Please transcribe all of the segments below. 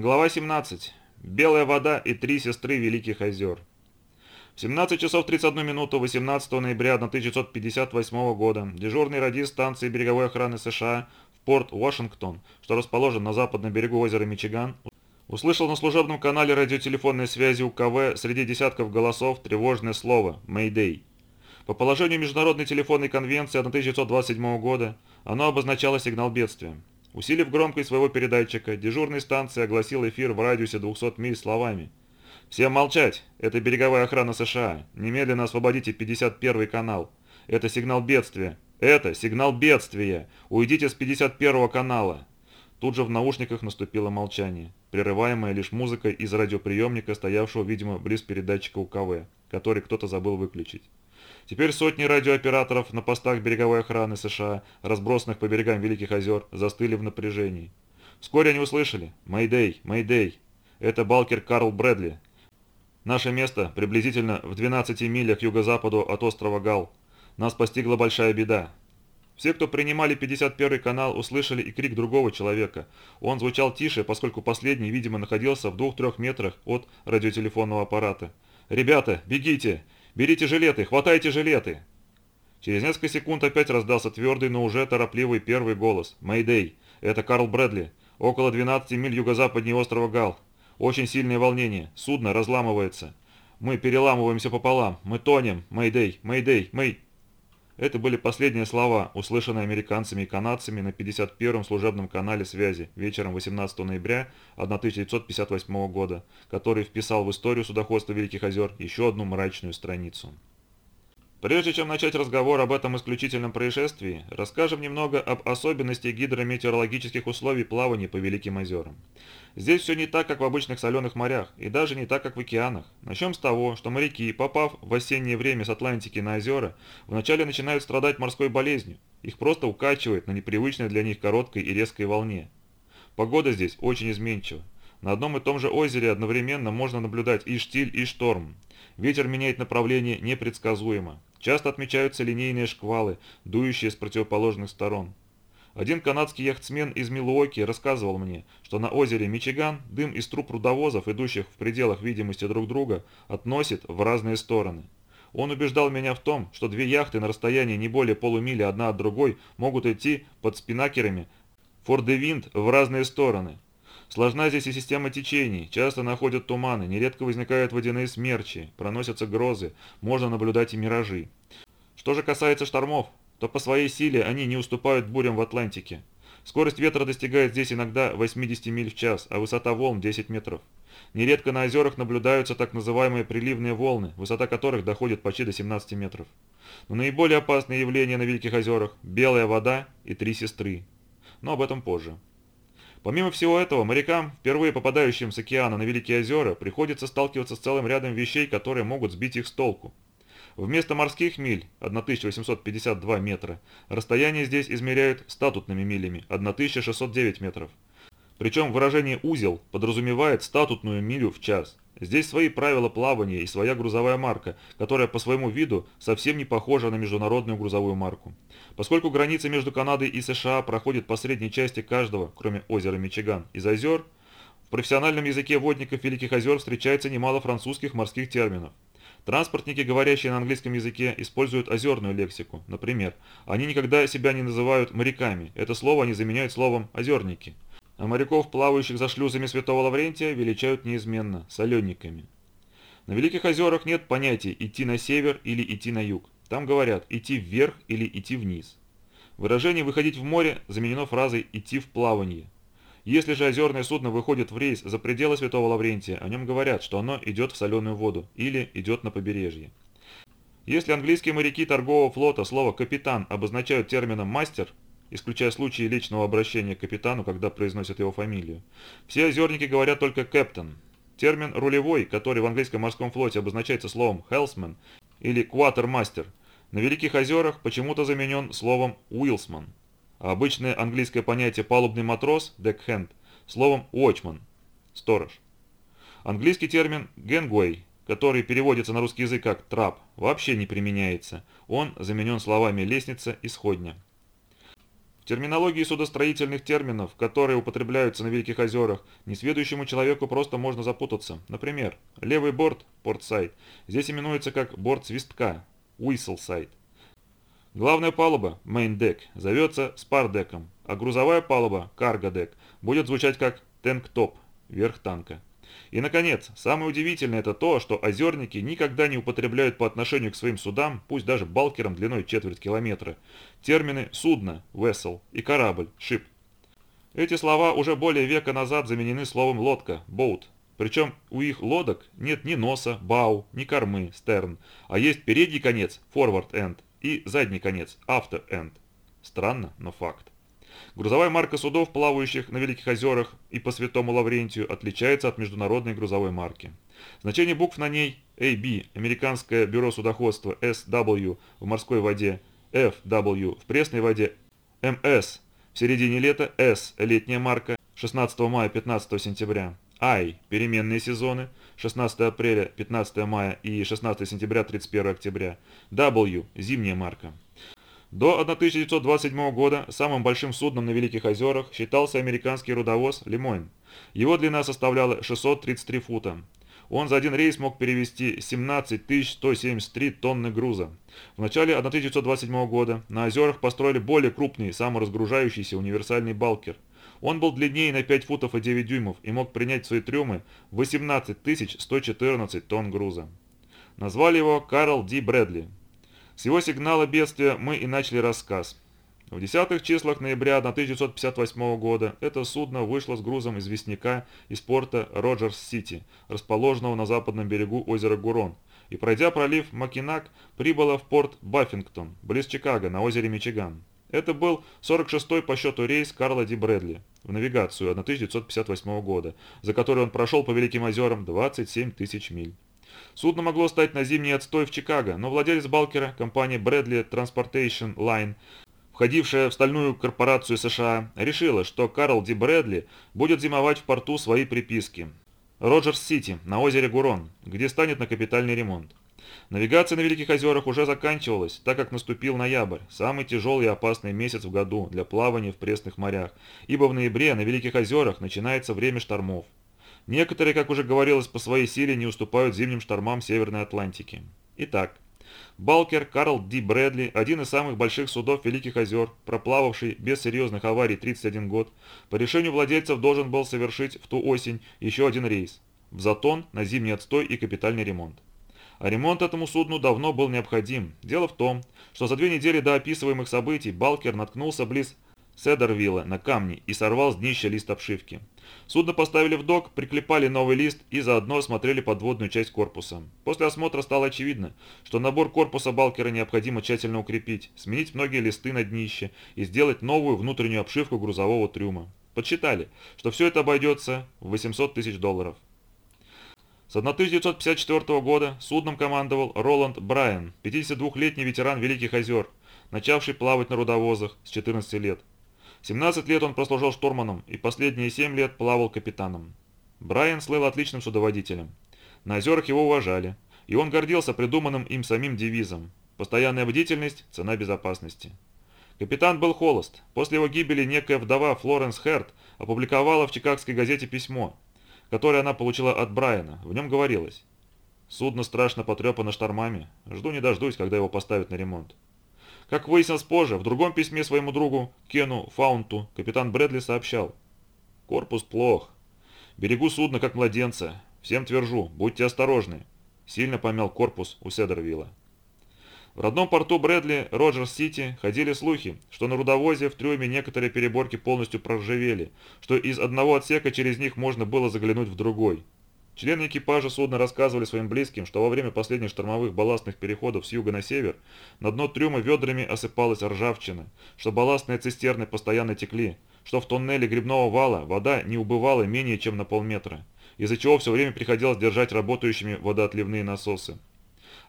Глава 17. Белая вода и три сестры Великих озер. В 17 часов 31 минуту 18 ноября 1958 года дежурный радист станции береговой охраны США в порт Вашингтон, что расположен на западном берегу озера Мичиган, услышал на служебном канале радиотелефонной связи УКВ среди десятков голосов тревожное слово «Мэйдэй». По положению Международной телефонной конвенции 1927 года оно обозначало сигнал бедствия. Усилив громкость своего передатчика, дежурной станции огласил эфир в радиусе 200 миль словами. «Всем молчать! Это береговая охрана США! Немедленно освободите 51 канал! Это сигнал бедствия! Это сигнал бедствия! Уйдите с 51 канала!» Тут же в наушниках наступило молчание, прерываемое лишь музыкой из радиоприемника, стоявшего, видимо, близ передатчика УКВ, который кто-то забыл выключить. Теперь сотни радиооператоров на постах береговой охраны США, разбросанных по берегам Великих озер, застыли в напряжении. Вскоре они услышали «Мэйдэй! Мэйдэй!» Это Балкер Карл Брэдли. Наше место приблизительно в 12 милях юго-западу от острова Гал. Нас постигла большая беда. Все, кто принимали 51 канал, услышали и крик другого человека. Он звучал тише, поскольку последний, видимо, находился в двух-трех метрах от радиотелефонного аппарата. «Ребята, бегите! Берите жилеты! Хватайте жилеты!» Через несколько секунд опять раздался твердый, но уже торопливый первый голос. «Мэйдэй! Это Карл Брэдли! Около 12 миль юго-западнее острова Гал. Очень сильное волнение. Судно разламывается. Мы переламываемся пополам. Мы тонем. Мэйдэй! Мэйдэй! Мэй...» Это были последние слова, услышанные американцами и канадцами на 51-м служебном канале связи вечером 18 ноября 1958 года, который вписал в историю судоходства Великих озер еще одну мрачную страницу. Прежде чем начать разговор об этом исключительном происшествии, расскажем немного об особенности гидрометеорологических условий плавания по Великим озерам. Здесь все не так, как в обычных соленых морях, и даже не так, как в океанах. Начнем с того, что моряки, попав в осеннее время с Атлантики на озера, вначале начинают страдать морской болезнью. Их просто укачивает на непривычной для них короткой и резкой волне. Погода здесь очень изменчива. На одном и том же озере одновременно можно наблюдать и штиль, и шторм. Ветер меняет направление непредсказуемо. Часто отмечаются линейные шквалы, дующие с противоположных сторон. Один канадский яхтсмен из Милуоки рассказывал мне, что на озере Мичиган дым из труб рудовозов, идущих в пределах видимости друг друга, относит в разные стороны. Он убеждал меня в том, что две яхты на расстоянии не более полумили одна от другой могут идти под спинакерами фордевинд в разные стороны. Сложна здесь и система течений, часто находят туманы, нередко возникают водяные смерчи, проносятся грозы, можно наблюдать и миражи. Что же касается штормов, то по своей силе они не уступают бурям в Атлантике. Скорость ветра достигает здесь иногда 80 миль в час, а высота волн 10 метров. Нередко на озерах наблюдаются так называемые приливные волны, высота которых доходит почти до 17 метров. Но наиболее опасные явления на Великих озерах – белая вода и три сестры. Но об этом позже. Помимо всего этого, морякам, впервые попадающим с океана на Великие озера, приходится сталкиваться с целым рядом вещей, которые могут сбить их с толку. Вместо морских миль, 1852 метра, расстояние здесь измеряют статутными милями, 1609 метров. Причем выражение «узел» подразумевает статутную милю в час. Здесь свои правила плавания и своя грузовая марка, которая по своему виду совсем не похожа на международную грузовую марку. Поскольку граница между Канадой и США проходит по средней части каждого, кроме озера Мичиган, из озер, в профессиональном языке водников Великих озер встречается немало французских морских терминов. Транспортники, говорящие на английском языке, используют озерную лексику. Например, они никогда себя не называют моряками, это слово они заменяют словом «озерники» а моряков, плавающих за шлюзами Святого Лаврентия, величают неизменно соленниками. На Великих озерах нет понятия «идти на север» или «идти на юг». Там говорят «идти вверх» или «идти вниз». Выражение «выходить в море» заменено фразой «идти в плавание». Если же озерное судно выходит в рейс за пределы Святого Лаврентия, о нем говорят, что оно идет в соленую воду или идет на побережье. Если английские моряки торгового флота слово «капитан» обозначают термином «мастер», исключая случаи личного обращения к капитану, когда произносят его фамилию. Все озерники говорят только «кэптен». Термин «рулевой», который в английском морском флоте обозначается словом «хелсмен» или «кватермастер», на Великих озерах почему-то заменен словом «уилсман», а обычное английское понятие «палубный матрос» «декхенд» словом «уотчман» – «сторож». Английский термин «генгуэй», который переводится на русский язык как «трап», вообще не применяется, он заменен словами «лестница» и «сходня». Терминологии судостроительных терминов, которые употребляются на Великих озерах, несведущему человеку просто можно запутаться. Например, левый борт, портсайд, здесь именуется как борт свистка, side. Главная палуба, main deck, зовется спардеком, а грузовая палуба, cargo deck, будет звучать как tank-top, верх танка. И, наконец, самое удивительное это то, что озерники никогда не употребляют по отношению к своим судам, пусть даже балкерам длиной четверть километра, термины «судно» – vessel и «корабль» – ship. Эти слова уже более века назад заменены словом «лодка» – boat. Причем у их лодок нет ни носа, бау, ни кормы, стерн, а есть передний конец – forward end и задний конец – after end. Странно, но факт. Грузовая марка судов, плавающих на Великих озерах и по Святому Лаврентию, отличается от международной грузовой марки. Значение букв на ней AB – Американское бюро судоходства, SW в морской воде, FW в пресной воде, MS в середине лета, S – летняя марка, 16 мая 15 сентября, I – переменные сезоны, 16 апреля 15 мая и 16 сентября 31 октября, W – зимняя марка. До 1927 года самым большим судном на Великих озерах считался американский рудовоз «Лимойн». Его длина составляла 633 фута. Он за один рейс мог перевести 17 173 тонны груза. В начале 1927 года на озерах построили более крупный саморазгружающийся универсальный балкер. Он был длиннее на 5 футов и 9 дюймов и мог принять в свои трюмы 18 114 тонн груза. Назвали его Карл Ди Брэдли. Его сигнала бедствия мы и начали рассказ. В десятых числах ноября 1958 года это судно вышло с грузом известняка из порта Роджерс-Сити, расположенного на западном берегу озера Гурон, и, пройдя пролив Макинак, прибыло в порт Баффингтон, близ Чикаго, на озере Мичиган. Это был 46-й по счету рейс Карла Ди Брэдли в навигацию 1958 года, за который он прошел по Великим озерам 27 тысяч миль. Судно могло стать на зимний отстой в Чикаго, но владелец Балкера, компания Bradley Transportation Line, входившая в стальную корпорацию США, решила, что Карл Ди Брэдли будет зимовать в порту своей приписки. Роджерс-Сити, на озере Гурон, где станет на капитальный ремонт. Навигация на Великих озерах уже заканчивалась, так как наступил ноябрь, самый тяжелый и опасный месяц в году для плавания в пресных морях, ибо в ноябре на Великих озерах начинается время штормов. Некоторые, как уже говорилось, по своей силе не уступают зимним штормам Северной Атлантики. Итак, Балкер Карл Ди Брэдли, один из самых больших судов Великих озер, проплававший без серьезных аварий 31 год, по решению владельцев должен был совершить в ту осень еще один рейс – в Затон на зимний отстой и капитальный ремонт. А ремонт этому судну давно был необходим. Дело в том, что за две недели до описываемых событий Балкер наткнулся близ Седервилла на камни и сорвал с днища лист обшивки. Судно поставили в док, приклепали новый лист и заодно осмотрели подводную часть корпуса. После осмотра стало очевидно, что набор корпуса Балкера необходимо тщательно укрепить, сменить многие листы на днище и сделать новую внутреннюю обшивку грузового трюма. Подсчитали, что все это обойдется в 800 тысяч долларов. С 1954 года судном командовал Роланд Брайан, 52-летний ветеран Великих озер, начавший плавать на рудовозах с 14 лет. 17 лет он прослужил штурманом и последние 7 лет плавал капитаном. Брайан слыл отличным судоводителем. На озерах его уважали, и он гордился придуманным им самим девизом «Постоянная бдительность – цена безопасности». Капитан был холост. После его гибели некая вдова Флоренс Херт опубликовала в чикагской газете письмо, которое она получила от Брайана. В нем говорилось «Судно страшно потрепано штормами. Жду не дождусь, когда его поставят на ремонт. Как выяснилось позже, в другом письме своему другу Кену Фаунту капитан Брэдли сообщал. «Корпус плох. Берегу судно как младенца. Всем твержу, будьте осторожны». Сильно помял корпус у Седервилла. В родном порту Брэдли, Роджерс-Сити, ходили слухи, что на рудовозе в трюме некоторые переборки полностью проржавели, что из одного отсека через них можно было заглянуть в другой. Члены экипажа судна рассказывали своим близким, что во время последних штормовых балластных переходов с юга на север на дно трюма ведрами осыпалась ржавчина, что балластные цистерны постоянно текли, что в тоннеле грибного вала вода не убывала менее чем на полметра, из-за чего все время приходилось держать работающими водоотливные насосы.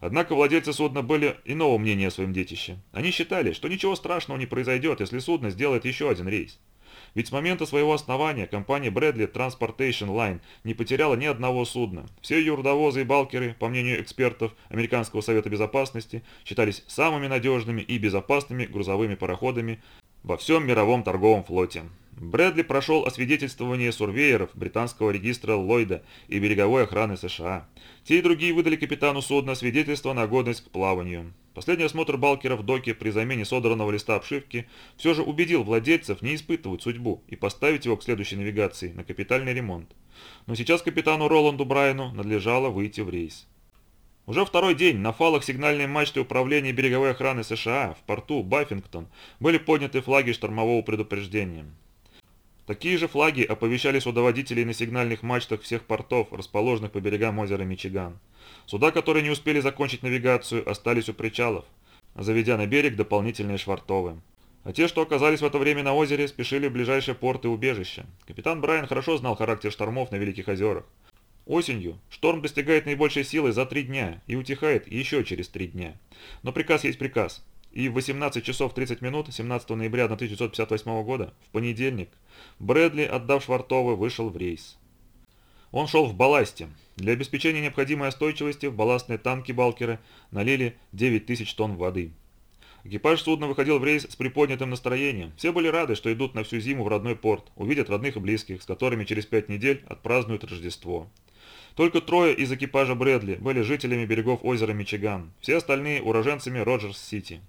Однако владельцы судна были иного мнения о своем детище. Они считали, что ничего страшного не произойдет, если судно сделает еще один рейс. Ведь с момента своего основания компания Bradley Transportation Line не потеряла ни одного судна. Все ее рудовозы и балкеры, по мнению экспертов Американского совета безопасности, считались самыми надежными и безопасными грузовыми пароходами во всем мировом торговом флоте. Брэдли прошел освидетельствование сурвееров британского регистра Ллойда и береговой охраны США. Те и другие выдали капитану судна свидетельство на годность к плаванию. Последний осмотр Балкера в доке при замене содранного листа обшивки все же убедил владельцев не испытывать судьбу и поставить его к следующей навигации на капитальный ремонт. Но сейчас капитану Роланду Брайану надлежало выйти в рейс. Уже второй день на фалах сигнальной мачты управления береговой охраны США в порту Баффингтон были подняты флаги штормового предупреждения. Такие же флаги оповещали судоводителей на сигнальных мачтах всех портов, расположенных по берегам озера Мичиган. Суда, которые не успели закончить навигацию, остались у причалов, заведя на берег дополнительные швартовы. А те, что оказались в это время на озере, спешили в ближайшие порты и убежища. Капитан Брайан хорошо знал характер штормов на Великих озерах. Осенью шторм достигает наибольшей силы за три дня и утихает еще через три дня. Но приказ есть приказ. И в 18 часов 30 минут 17 ноября 1958 года, в понедельник, Брэдли, отдав Швартовы, вышел в рейс. Он шел в балласте. Для обеспечения необходимой остойчивости в балластные танки Балкера налили 9 тысяч тонн воды. Экипаж судна выходил в рейс с приподнятым настроением. Все были рады, что идут на всю зиму в родной порт, увидят родных и близких, с которыми через пять недель отпразднуют Рождество. Только трое из экипажа Брэдли были жителями берегов озера Мичиган, все остальные уроженцами Роджерс-Сити.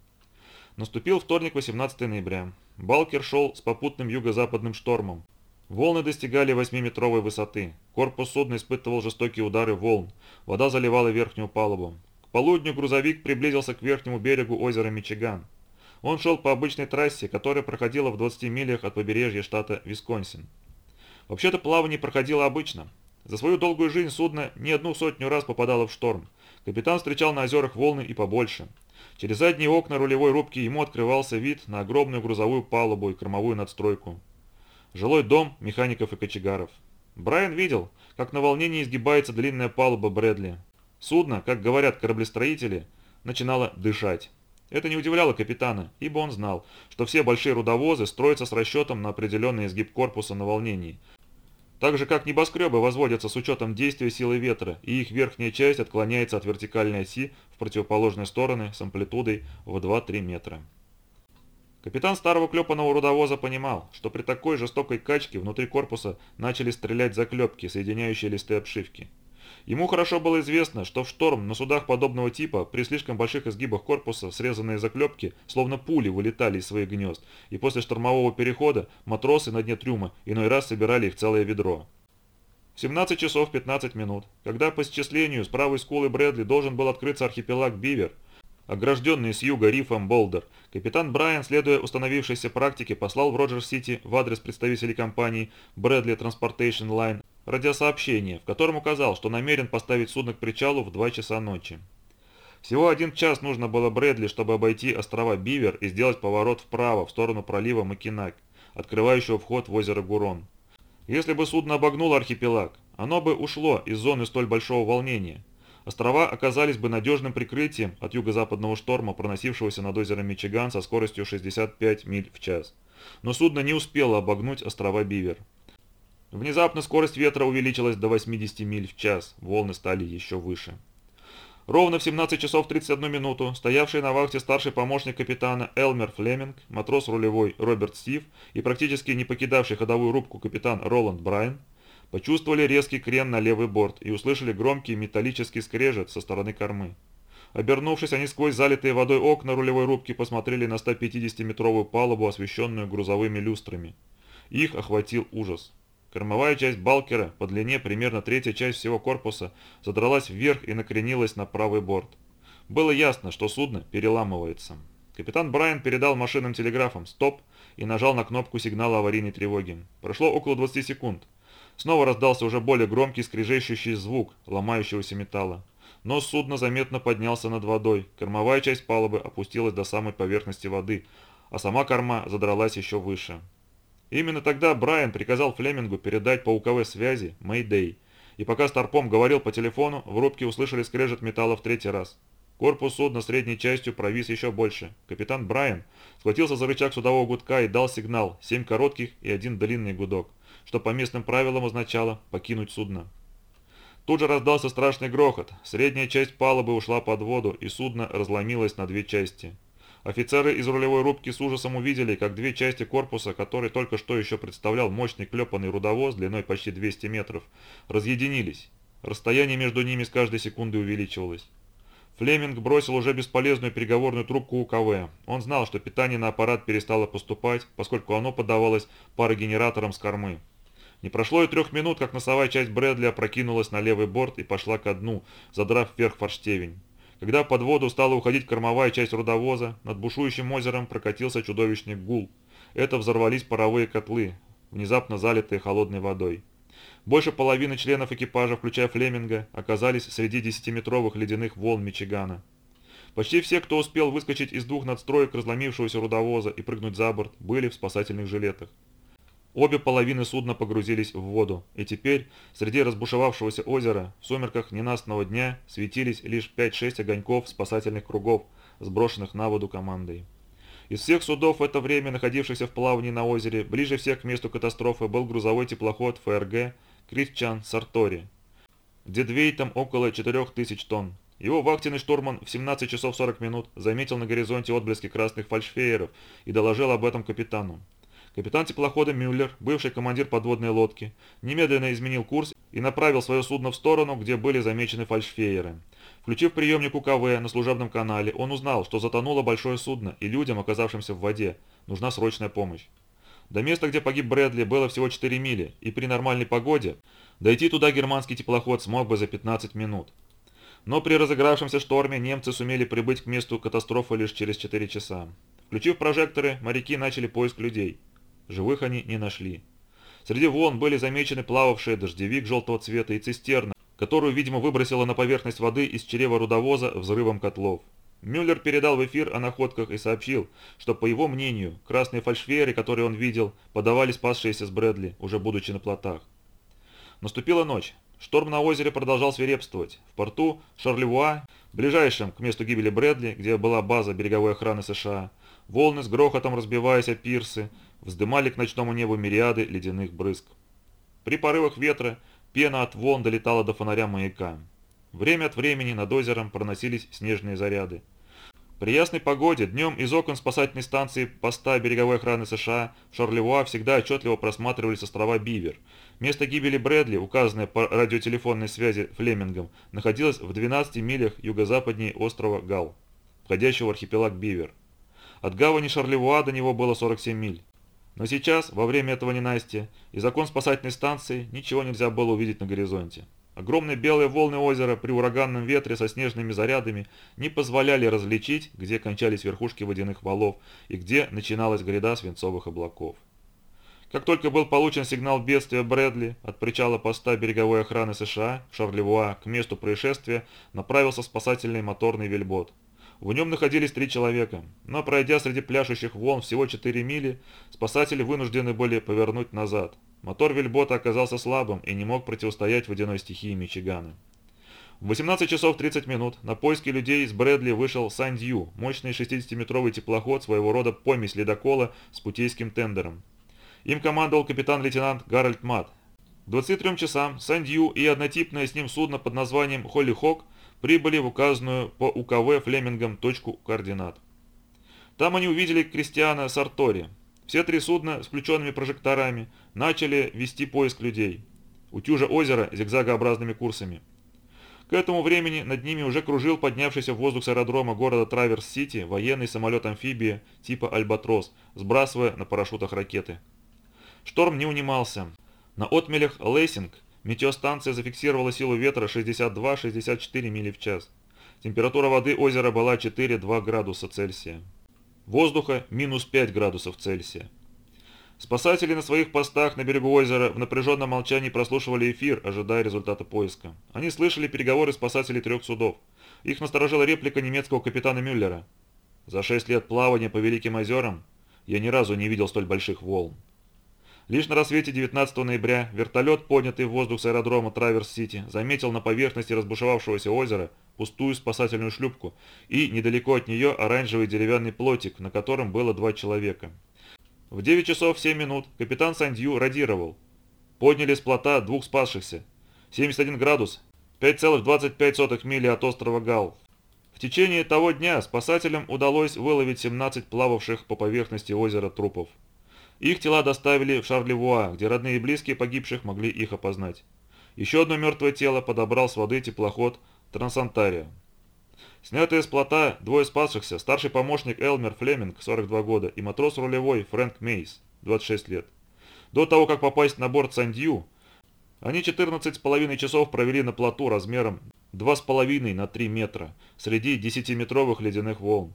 Наступил вторник, 18 ноября. Балкер шел с попутным юго-западным штормом. Волны достигали 8-метровой высоты. Корпус судна испытывал жестокие удары волн. Вода заливала верхнюю палубу. К полудню грузовик приблизился к верхнему берегу озера Мичиган. Он шел по обычной трассе, которая проходила в 20 милях от побережья штата Висконсин. Вообще-то плавание проходило обычно. За свою долгую жизнь судно не одну сотню раз попадало в шторм. Капитан встречал на озерах волны и побольше. Через задние окна рулевой рубки ему открывался вид на огромную грузовую палубу и кормовую надстройку. Жилой дом механиков и кочегаров. Брайан видел, как на волнении изгибается длинная палуба Брэдли. Судно, как говорят кораблестроители, начинало дышать. Это не удивляло капитана, ибо он знал, что все большие рудовозы строятся с расчетом на определенный изгиб корпуса на волнении, так же, как небоскребы возводятся с учетом действия силы ветра, и их верхняя часть отклоняется от вертикальной оси в противоположные стороны с амплитудой в 2-3 метра. Капитан старого клепанного рудовоза понимал, что при такой жестокой качке внутри корпуса начали стрелять заклепки, соединяющие листы обшивки. Ему хорошо было известно, что в шторм на судах подобного типа при слишком больших изгибах корпуса срезанные заклепки словно пули вылетали из своих гнезд, и после штормового перехода матросы на дне трюма иной раз собирали их целое ведро. В 17 часов 15 минут, когда по счислению с правой скулы Брэдли должен был открыться архипелаг Бивер, огражденный с юга рифом Болдер, капитан Брайан, следуя установившейся практике, послал в Роджер-Сити в адрес представителей компании Bradley Transportation Line радиосообщение, в котором указал, что намерен поставить судно к причалу в 2 часа ночи. Всего один час нужно было Брэдли, чтобы обойти острова Бивер и сделать поворот вправо, в сторону пролива Макинак, открывающего вход в озеро Гурон. Если бы судно обогнуло архипелаг, оно бы ушло из зоны столь большого волнения. Острова оказались бы надежным прикрытием от юго-западного шторма, проносившегося над озером Мичиган со скоростью 65 миль в час. Но судно не успело обогнуть острова Бивер. Внезапно скорость ветра увеличилась до 80 миль в час, волны стали еще выше. Ровно в 17 часов 31 минуту стоявший на вахте старший помощник капитана Элмер Флеминг, матрос рулевой Роберт Стив и практически не покидавший ходовую рубку капитан Роланд Брайан почувствовали резкий крен на левый борт и услышали громкий металлический скрежет со стороны кормы. Обернувшись, они сквозь залитые водой окна рулевой рубки посмотрели на 150-метровую палубу, освещенную грузовыми люстрами. Их охватил ужас. Кормовая часть балкера, по длине примерно третья часть всего корпуса, задралась вверх и накренилась на правый борт. Было ясно, что судно переламывается. Капитан Брайан передал машинным телеграфам «Стоп» и нажал на кнопку сигнала аварийной тревоги. Прошло около 20 секунд. Снова раздался уже более громкий скрежещущий звук ломающегося металла. Нос судна заметно поднялся над водой, кормовая часть палубы опустилась до самой поверхности воды, а сама корма задралась еще выше. Именно тогда Брайан приказал Флемингу передать по УКВ связи Мэйдэй. И пока Старпом говорил по телефону, в рубке услышали скрежет металла в третий раз. Корпус судна средней частью провис еще больше. Капитан Брайан схватился за рычаг судового гудка и дал сигнал семь коротких и один длинный гудок, что по местным правилам означало покинуть судно. Тут же раздался страшный грохот. Средняя часть палубы ушла под воду, и судно разломилось на две части. Офицеры из рулевой рубки с ужасом увидели, как две части корпуса, который только что еще представлял мощный клепанный рудовоз длиной почти 200 метров, разъединились. Расстояние между ними с каждой секундой увеличивалось. Флеминг бросил уже бесполезную переговорную трубку УКВ. Он знал, что питание на аппарат перестало поступать, поскольку оно подавалось парогенератором с кормы. Не прошло и трех минут, как носовая часть Брэдли опрокинулась на левый борт и пошла ко дну, задрав вверх форштевень. Когда под воду стала уходить кормовая часть рудовоза, над бушующим озером прокатился чудовищный гул. Это взорвались паровые котлы, внезапно залитые холодной водой. Больше половины членов экипажа, включая Флеминга, оказались среди десятиметровых ледяных волн Мичигана. Почти все, кто успел выскочить из двух надстроек разломившегося рудовоза и прыгнуть за борт, были в спасательных жилетах. Обе половины судна погрузились в воду, и теперь среди разбушевавшегося озера в сумерках ненастного дня светились лишь 5-6 огоньков спасательных кругов, сброшенных на воду командой. Из всех судов в это время, находившихся в плавании на озере, ближе всех к месту катастрофы был грузовой теплоход ФРГ «Крифчан Сартори», дедвейтом около 4000 тонн. Его вахтенный штурман в 17 часов 40 минут заметил на горизонте отблески красных фальшфееров и доложил об этом капитану. Капитан теплохода Мюллер, бывший командир подводной лодки, немедленно изменил курс и направил свое судно в сторону, где были замечены фальшфееры. Включив приемник УКВ на служебном канале, он узнал, что затонуло большое судно, и людям, оказавшимся в воде, нужна срочная помощь. До места, где погиб Брэдли, было всего 4 мили, и при нормальной погоде дойти туда германский теплоход смог бы за 15 минут. Но при разыгравшемся шторме немцы сумели прибыть к месту катастрофы лишь через 4 часа. Включив прожекторы, моряки начали поиск людей. Живых они не нашли. Среди волн были замечены плававшие дождевик желтого цвета и цистерна, которую, видимо, выбросило на поверхность воды из чрева рудовоза взрывом котлов. Мюллер передал в эфир о находках и сообщил, что, по его мнению, красные фальшфееры, которые он видел, подавали спасшиеся с Брэдли, уже будучи на плотах. Наступила ночь. Шторм на озере продолжал свирепствовать. В порту Шарлевуа, ближайшем к месту гибели Брэдли, где была база береговой охраны США, волны с грохотом разбиваясь о пирсы, вздымали к ночному небу мириады ледяных брызг. При порывах ветра пена от волн долетала до фонаря маяка. Время от времени над озером проносились снежные заряды. При ясной погоде днем из окон спасательной станции поста береговой охраны США в Шарлевуа всегда отчетливо просматривались острова Бивер. Место гибели Брэдли, указанное по радиотелефонной связи Флемингом, находилось в 12 милях юго-западнее острова Гал, входящего в архипелаг Бивер. От гавани Шарлевуа до него было 47 миль. Но сейчас, во время этого ненастья, из окон спасательной станции ничего нельзя было увидеть на горизонте. Огромные белые волны озера при ураганном ветре со снежными зарядами не позволяли различить, где кончались верхушки водяных валов и где начиналась гряда свинцовых облаков. Как только был получен сигнал бедствия Брэдли от причала поста береговой охраны США в Шарлевуа к месту происшествия направился спасательный моторный вельбот. В нем находились три человека, но пройдя среди пляшущих волн всего 4 мили, спасатели вынуждены были повернуть назад. Мотор вельбота оказался слабым и не мог противостоять водяной стихии Мичигана. В 18 часов 30 минут на поиски людей из Брэдли вышел Сандью, мощный 60-метровый теплоход, своего рода помесь ледокола с путейским тендером. Им командовал капитан-лейтенант Гарольд Мат. К 23 часам Сандью и однотипное с ним судно под названием Холли Хок прибыли в указанную по УКВ Флемингом точку координат. Там они увидели Кристиана Сартори. Все три судна с включенными прожекторами начали вести поиск людей. Утюжа озера зигзагообразными курсами. К этому времени над ними уже кружил поднявшийся в воздух с аэродрома города Траверс-Сити военный самолет-амфибия типа «Альбатрос», сбрасывая на парашютах ракеты. Шторм не унимался. На отмелях Лейсинг Метеостанция зафиксировала силу ветра 62-64 мили в час. Температура воды озера была 4-2 градуса Цельсия. Воздуха минус 5 градусов Цельсия. Спасатели на своих постах на берегу озера в напряженном молчании прослушивали эфир, ожидая результата поиска. Они слышали переговоры спасателей трех судов. Их насторожила реплика немецкого капитана Мюллера. «За шесть лет плавания по Великим озерам я ни разу не видел столь больших волн. Лишь на рассвете 19 ноября вертолет, поднятый в воздух с аэродрома Траверс-Сити, заметил на поверхности разбушевавшегося озера пустую спасательную шлюпку и недалеко от нее оранжевый деревянный плотик, на котором было два человека. В 9 часов 7 минут капитан Сандью радировал. Подняли с плота двух спасшихся. 71 градус, 5,25 мили от острова Гал. В течение того дня спасателям удалось выловить 17 плававших по поверхности озера трупов. Их тела доставили в Шарлевуа, где родные и близкие погибших могли их опознать. Еще одно мертвое тело подобрал с воды теплоход Трансантария. Снятые с плота двое спасшихся, старший помощник Элмер Флеминг, 42 года, и матрос рулевой Фрэнк Мейс, 26 лет. До того, как попасть на борт Сандью, они 14,5 часов провели на плоту размером 2,5 на 3 метра среди 10-метровых ледяных волн.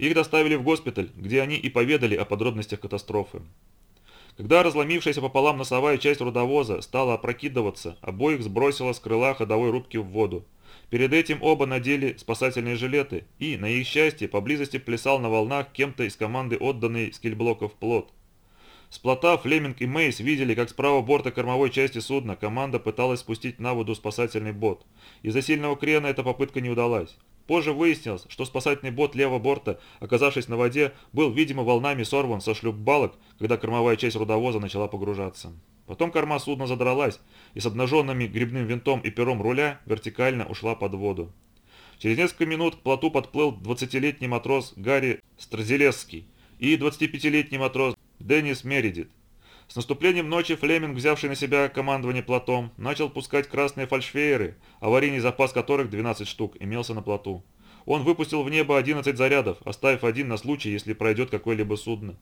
Их доставили в госпиталь, где они и поведали о подробностях катастрофы. Когда разломившаяся пополам носовая часть рудовоза стала опрокидываться, обоих сбросило с крыла ходовой рубки в воду. Перед этим оба надели спасательные жилеты и, на их счастье, поблизости плясал на волнах кем-то из команды отданный скельблоков плот. С плота Флеминг и Мейс видели, как справа борта кормовой части судна команда пыталась спустить на воду спасательный бот. Из-за сильного крена эта попытка не удалась. Позже выяснилось, что спасательный бот левого борта, оказавшись на воде, был, видимо, волнами сорван со шлюп-балок, когда кормовая часть рудовоза начала погружаться. Потом корма судна задралась, и с обнаженными грибным винтом и пером руля вертикально ушла под воду. Через несколько минут к плоту подплыл 20-летний матрос Гарри Стразилесский и 25-летний матрос Деннис Мередит. С наступлением ночи Флеминг, взявший на себя командование плотом, начал пускать красные фальшфейеры, аварийный запас которых 12 штук имелся на плоту. Он выпустил в небо 11 зарядов, оставив один на случай, если пройдет какое-либо судно.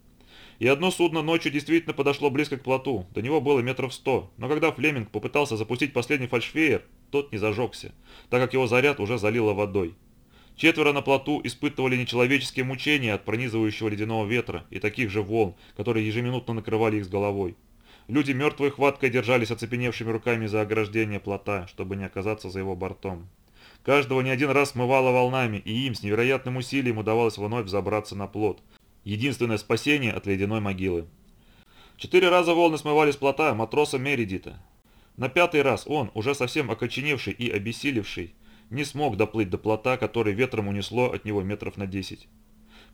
И одно судно ночью действительно подошло близко к плоту, до него было метров сто, но когда Флеминг попытался запустить последний фальшфейер, тот не зажегся, так как его заряд уже залило водой. Четверо на плоту испытывали нечеловеческие мучения от пронизывающего ледяного ветра и таких же волн, которые ежеминутно накрывали их с головой. Люди мертвой хваткой держались оцепеневшими руками за ограждение плота, чтобы не оказаться за его бортом. Каждого не один раз смывало волнами, и им с невероятным усилием удавалось вновь забраться на плот. Единственное спасение от ледяной могилы. Четыре раза волны смывали с плота матроса Мередита. На пятый раз он, уже совсем окоченевший и обессилевший, не смог доплыть до плота, который ветром унесло от него метров на 10.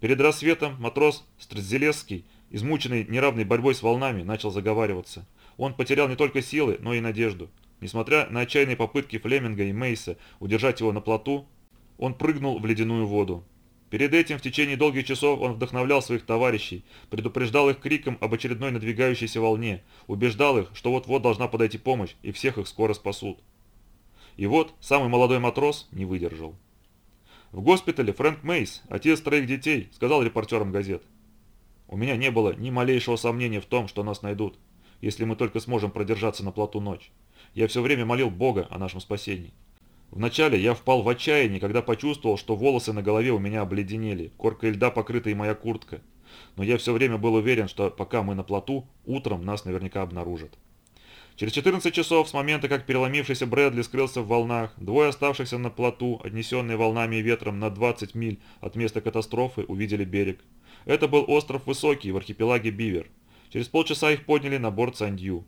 Перед рассветом матрос Стразелесский, измученный неравной борьбой с волнами, начал заговариваться. Он потерял не только силы, но и надежду. Несмотря на отчаянные попытки Флеминга и Мейса удержать его на плоту, он прыгнул в ледяную воду. Перед этим в течение долгих часов он вдохновлял своих товарищей, предупреждал их криком об очередной надвигающейся волне, убеждал их, что вот-вот должна подойти помощь и всех их скоро спасут. И вот самый молодой матрос не выдержал. В госпитале Фрэнк Мейс, отец троих детей, сказал репортерам газет. «У меня не было ни малейшего сомнения в том, что нас найдут, если мы только сможем продержаться на плоту ночь. Я все время молил Бога о нашем спасении. Вначале я впал в отчаяние, когда почувствовал, что волосы на голове у меня обледенели, коркой льда покрыта и моя куртка. Но я все время был уверен, что пока мы на плоту, утром нас наверняка обнаружат. Через 14 часов с момента, как переломившийся Брэдли скрылся в волнах, двое оставшихся на плоту, отнесенные волнами и ветром на 20 миль от места катастрофы, увидели берег. Это был остров Высокий в архипелаге Бивер. Через полчаса их подняли на борт Сандью.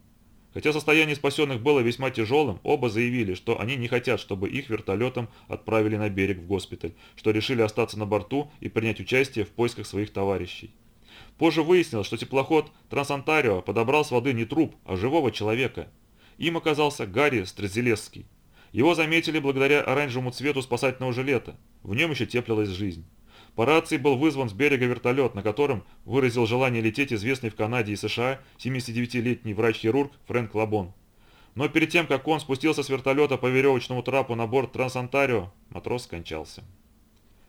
Хотя состояние спасенных было весьма тяжелым, оба заявили, что они не хотят, чтобы их вертолетом отправили на берег в госпиталь, что решили остаться на борту и принять участие в поисках своих товарищей. Позже выяснилось, что теплоход Трансонтарио подобрал с воды не труп, а живого человека. Им оказался Гарри Стразилесский. Его заметили благодаря оранжевому цвету спасательного жилета. В нем еще теплилась жизнь. По рации был вызван с берега вертолет, на котором выразил желание лететь известный в Канаде и США 79-летний врач-хирург Фрэнк Лабон. Но перед тем, как он спустился с вертолета по веревочному трапу на борт Трансонтарио, матрос скончался.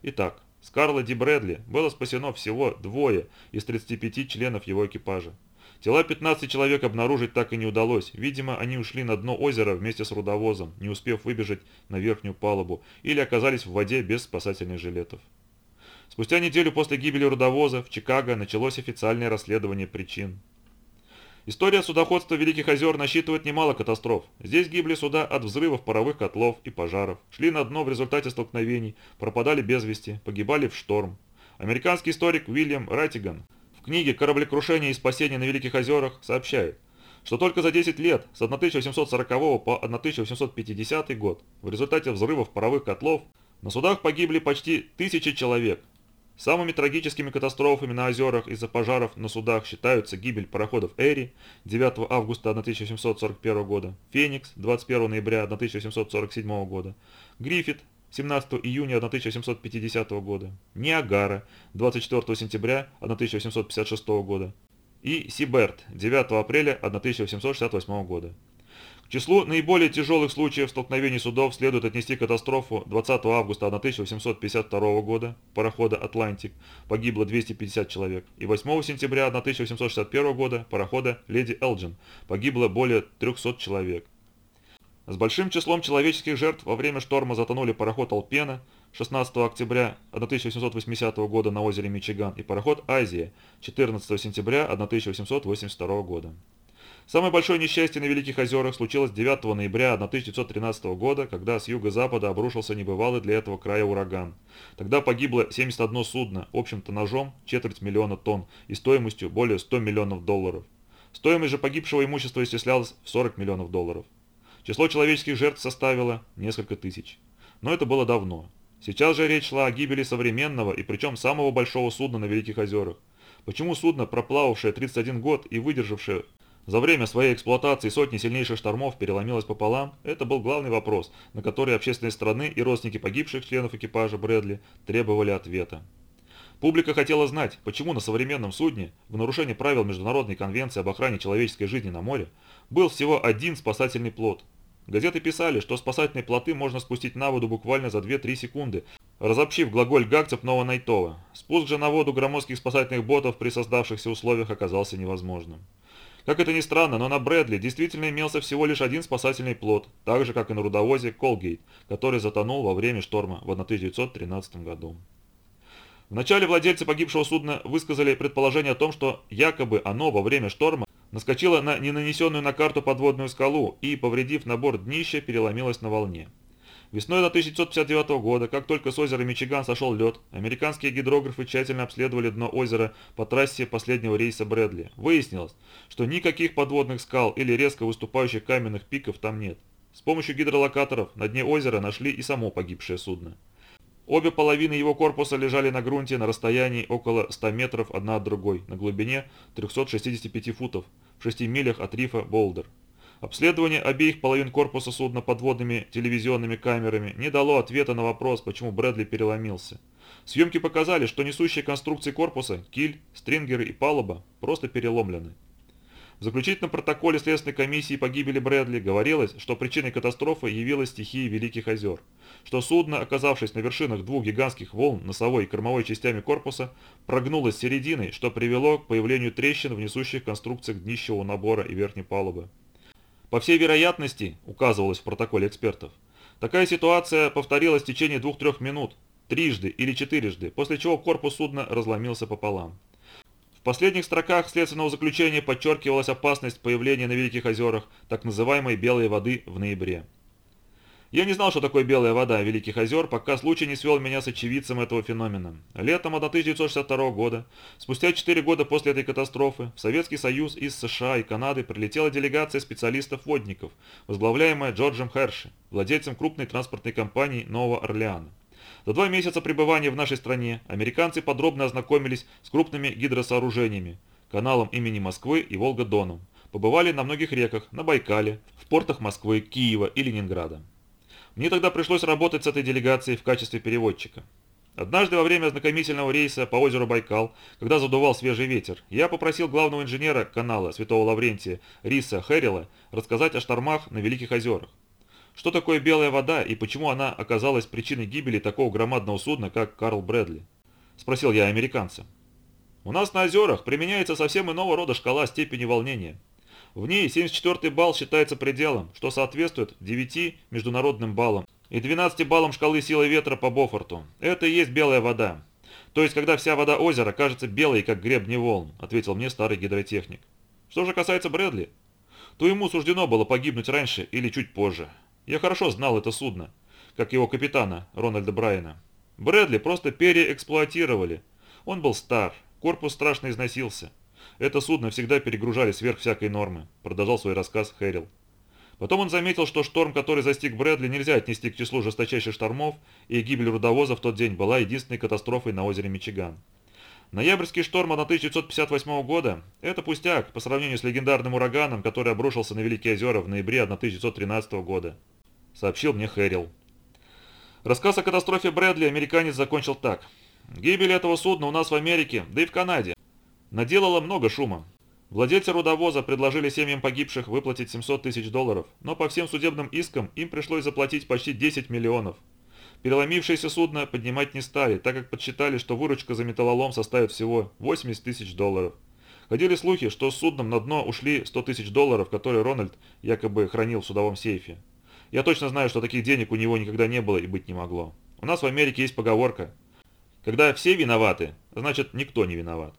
Итак, с Карла Ди Брэдли было спасено всего двое из 35 членов его экипажа. Тела 15 человек обнаружить так и не удалось. Видимо, они ушли на дно озера вместе с рудовозом, не успев выбежать на верхнюю палубу, или оказались в воде без спасательных жилетов. Спустя неделю после гибели рудовоза в Чикаго началось официальное расследование причин. История судоходства Великих озер насчитывает немало катастроф. Здесь гибли суда от взрывов паровых котлов и пожаров, шли на дно в результате столкновений, пропадали без вести, погибали в шторм. Американский историк Уильям Раттиган в книге «Кораблекрушение и спасение на Великих озерах» сообщает, что только за 10 лет, с 1840 по 1850 год, в результате взрывов паровых котлов, на судах погибли почти тысячи человек, Самыми трагическими катастрофами на озерах из-за пожаров на судах считаются гибель пароходов Эри 9 августа 1741 года, Феникс 21 ноября 1747 года, Гриффит 17 июня 1850 года, Ниагара 24 сентября 1856 года и Сиберт 9 апреля 1868 года. К числу наиболее тяжелых случаев столкновений судов следует отнести катастрофу 20 августа 1852 года парохода «Атлантик» погибло 250 человек, и 8 сентября 1861 года парохода «Леди Элджин» погибло более 300 человек. С большим числом человеческих жертв во время шторма затонули пароход «Алпена» 16 октября 1880 года на озере Мичиган и пароход «Азия» 14 сентября 1882 года. Самое большое несчастье на Великих озерах случилось 9 ноября 1913 года, когда с юго-запада обрушился небывалый для этого края ураган. Тогда погибло 71 судно, общим тоннажом четверть миллиона тонн и стоимостью более 100 миллионов долларов. Стоимость же погибшего имущества исчислялась в 40 миллионов долларов. Число человеческих жертв составило несколько тысяч. Но это было давно. Сейчас же речь шла о гибели современного и причем самого большого судна на Великих озерах. Почему судно, проплававшее 31 год и выдержавшее за время своей эксплуатации сотни сильнейших штормов переломилось пополам, это был главный вопрос, на который общественные страны и родственники погибших членов экипажа Брэдли требовали ответа. Публика хотела знать, почему на современном судне, в нарушении правил Международной конвенции об охране человеческой жизни на море, был всего один спасательный плот. Газеты писали, что спасательные плоты можно спустить на воду буквально за 2-3 секунды, разобщив глаголь Гак Найтова. Спуск же на воду громоздких спасательных ботов при создавшихся условиях оказался невозможным. Как это ни странно, но на Брэдли действительно имелся всего лишь один спасательный плот, так же как и на рудовозе Колгейт, который затонул во время шторма в 1913 году. Вначале владельцы погибшего судна высказали предположение о том, что якобы оно во время шторма наскочило на ненанесенную на карту подводную скалу и, повредив набор днища, переломилось на волне. Весной 1959 года, как только с озера Мичиган сошел лед, американские гидрографы тщательно обследовали дно озера по трассе последнего рейса Брэдли. Выяснилось, что никаких подводных скал или резко выступающих каменных пиков там нет. С помощью гидролокаторов на дне озера нашли и само погибшее судно. Обе половины его корпуса лежали на грунте на расстоянии около 100 метров одна от другой, на глубине 365 футов, в 6 милях от рифа Болдер. Обследование обеих половин корпуса судна подводными телевизионными камерами не дало ответа на вопрос, почему Брэдли переломился. Съемки показали, что несущие конструкции корпуса, киль, стрингеры и палуба просто переломлены. В заключительном протоколе Следственной комиссии по гибели Брэдли говорилось, что причиной катастрофы явилась стихия Великих озер, что судно, оказавшись на вершинах двух гигантских волн носовой и кормовой частями корпуса, прогнулось серединой, что привело к появлению трещин в несущих конструкциях днищевого набора и верхней палубы. По всей вероятности, указывалось в протоколе экспертов, такая ситуация повторилась в течение двух-трех минут, трижды или четырежды, после чего корпус судна разломился пополам. В последних строках следственного заключения подчеркивалась опасность появления на Великих озерах так называемой «белой воды» в ноябре. Я не знал, что такое белая вода Великих озер, пока случай не свел меня с очевидцем этого феномена. Летом 1962 года, спустя 4 года после этой катастрофы, в Советский Союз из США и Канады прилетела делегация специалистов-водников, возглавляемая Джорджем Херши, владельцем крупной транспортной компании Нового Орлеана. За два месяца пребывания в нашей стране американцы подробно ознакомились с крупными гидросооружениями, каналом имени Москвы и Волга-Доном, побывали на многих реках, на Байкале, в портах Москвы, Киева и Ленинграда. Мне тогда пришлось работать с этой делегацией в качестве переводчика. Однажды во время знакомительного рейса по озеру Байкал, когда задувал свежий ветер, я попросил главного инженера канала Святого Лаврентия Риса Хэрила рассказать о штормах на Великих озерах. Что такое белая вода и почему она оказалась причиной гибели такого громадного судна, как Карл Брэдли? Спросил я американца. У нас на озерах применяется совсем иного рода шкала степени волнения. В ней 74 балл считается пределом, что соответствует 9 международным баллам и 12 баллам шкалы силы ветра по Бофорту. Это и есть белая вода. То есть, когда вся вода озера кажется белой, как гребни волн, ответил мне старый гидротехник. Что же касается Брэдли, то ему суждено было погибнуть раньше или чуть позже. Я хорошо знал это судно, как его капитана, Рональда Брайана. Брэдли просто переэксплуатировали. Он был стар, корпус страшно износился. Это судно всегда перегружали сверх всякой нормы», – продолжал свой рассказ Хэрил. Потом он заметил, что шторм, который застиг Брэдли, нельзя отнести к числу жесточайших штормов, и гибель рудовоза в тот день была единственной катастрофой на озере Мичиган. Ноябрьский шторм 1958 года – это пустяк по сравнению с легендарным ураганом, который обрушился на Великие озера в ноябре 1913 года, сообщил мне Хэрил. Рассказ о катастрофе Брэдли американец закончил так. Гибель этого судна у нас в Америке, да и в Канаде, наделала много шума. Владельцы рудовоза предложили семьям погибших выплатить 700 тысяч долларов, но по всем судебным искам им пришлось заплатить почти 10 миллионов. Переломившееся судно поднимать не стали, так как подсчитали, что выручка за металлолом составит всего 80 тысяч долларов. Ходили слухи, что с судном на дно ушли 100 тысяч долларов, которые Рональд якобы хранил в судовом сейфе. Я точно знаю, что таких денег у него никогда не было и быть не могло. У нас в Америке есть поговорка. Когда все виноваты, значит никто не виноват.